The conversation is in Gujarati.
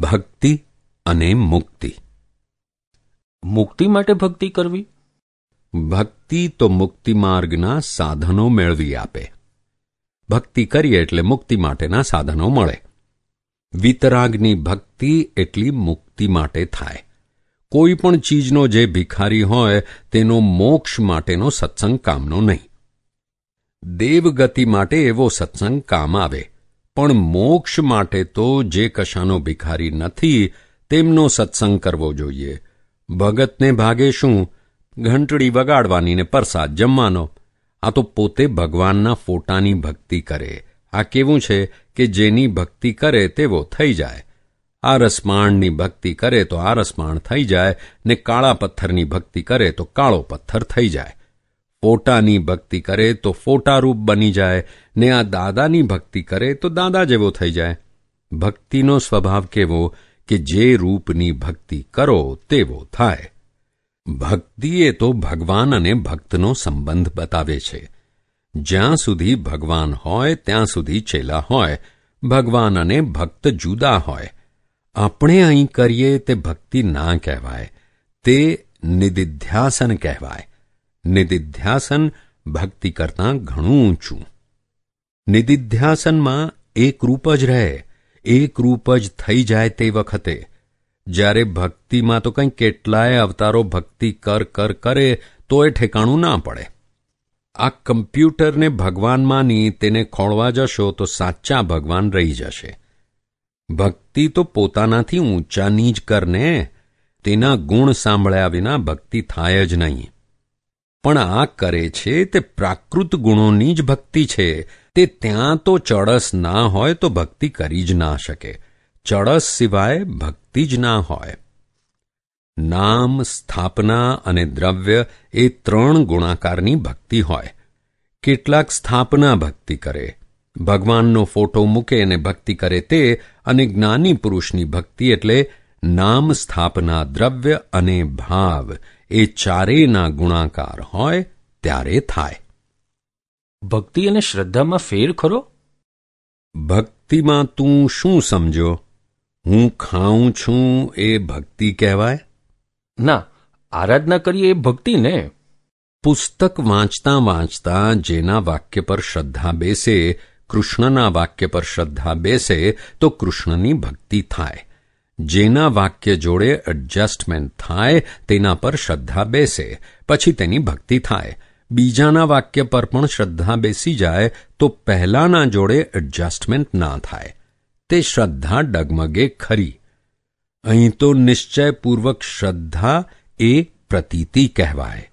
ભક્તિ અને મુક્તિ. મુક્તિ માટે ભક્તિ કરવી? ભક્તિ તો મુક્તિ માર્ગના સાધનો મેળવી આપે. ભક્તિ કરીએ એટલે મુક્તિ માટેના સાધનો મળે. વિતરાગની ભક્તિ એટલી મુક્તિ માટે થાય. કોઈ પણ ચીજનો જે ભિખારી હોય તેનો મોક્ષ માટેનો સત્સંગ કામનો નહીં. દેવગતિ માટે એવો સત્સંગ કામ આવે. પણ મોક્ષ માટે તો જે કશાનો ભિખારી નથી, તેમનો સત્સંગ કરવો જોઈએ. ભગતને ભાગે શું? ઘંટડી વગાડવાની ને પરસાદ જમવાનો. આ તો પોતે ભગવાનના ફોટાની ભક્તિ કરે. આ કેવું છે કે જેની ભક્તિ કરે તેવો થઈ જાય. આ રસમાણની ભક્તિ કરે તો આ રસમાણ થઈ જાય ને કાળા પથ્થરની ભક્તિ કરે તો કાળો પથ્થર થઈ જાય. ફોટાની ભક્તિ કરે તો ફોટારૂપ બની જાય ને આ દાદાની ભક્તિ કરે તો દાદા જેવો થઈ જાય. ભક્તિનો સ્વભાવ કેવો કે જે રૂપની ભક્તિ કરો તેવો થાય. ભક્તિ એ તો ભગવાન અને ભક્તનો સંબંધ બતાવે છે. જ્યાં સુધી ભગવાન હોય ત્યાં સુધી ચેલા હોય, ભગવાન અને ભક્ત જુદા હોય. આપણે અહીં કરીએ તે ભક્તિ ના કહેવાય, તે નિદિધ્યાસન કહેવાય. નિદિધ્યાસન ભક્તિ કરતાં ઘણું ઊંચું. નિદિધ્યાસનમાં એક રૂપ જ રહે, એક રૂપ જ થઈ જાય તે વખતે. જ્યારે ભક્તિમાં તો કંઈ કેટલાય અવતારો ભક્તિ કર કર કરે તો એ ઠેકાણું ના પડે. આ કમ્પ્યુટરને ભગવાન માની તેને ખોળવા જશો તો સાચા ભગવાન રહી જશે. ભક્તિ તો પોતાનાથી ઊંચાની જ કરને, તેના ગુણ સાંભળ્યા વિના ભક્તિ થાય જ નહીં. પણ આ કરે છે તે પ્રાકૃત ગુણોની જ ભક્તિ છે. તે ત્યાં તો ચડસ ના હોય તો ભક્તિ કરી જ ના શકે. ચડસ સિવાય ભક્તિ જ ના હોય. નામ, સ્થાપના અને દ્રવ્ય એ ત્રણ ગુણાકારની ભક્તિ હોય. કેટલાક સ્થાપના ભક્તિ કરે. ભગવાનનો ફોટો મૂકે અને ભક્તિ કરે તે અને જ્ઞાની પુરુષની ભક્તિ એટલે નામ, સ્થાપના, દ્રવ્ય અને ભાવ એ ચારેયના ગુણાકાર હોય ત્યારે થાય. ભક્તિ અને શ્રદ્ધામાં ફેર ખરો? ભક્તિમાં તું શું સમજો? હું ખાઉં છું એ ભક્તિ કહેવાય? ના આરાધના કરીએ એ ભક્તિ ને. પુસ્તક વાંચતા વાંચતા જેના વાક્ય પર શ્રદ્ધા બેસે કૃષ્ણના વાક્ય પર શ્રદ્ધા બેસે તો કૃષ્ણની ભક્તિ થાય. જેના વાક્ય જોડે એડજસ્ટમેન્ટ થાય, તેના પર શ્રદ્ધા બેસે, પછી તેની ભક્તિ થાય. બીજાના વાક્ય પર પણ શ્રદ્ધા બેસી જાય, તો પહેલાના જોડે એડજસ્ટમેન્ટ ના થાય. તે શ્રદ્ધા ડગમગે ખરી. અહીં તો નિશ્ચયપૂર્વક શ્રદ્ધા એ પ્રતીતિ કહેવાય.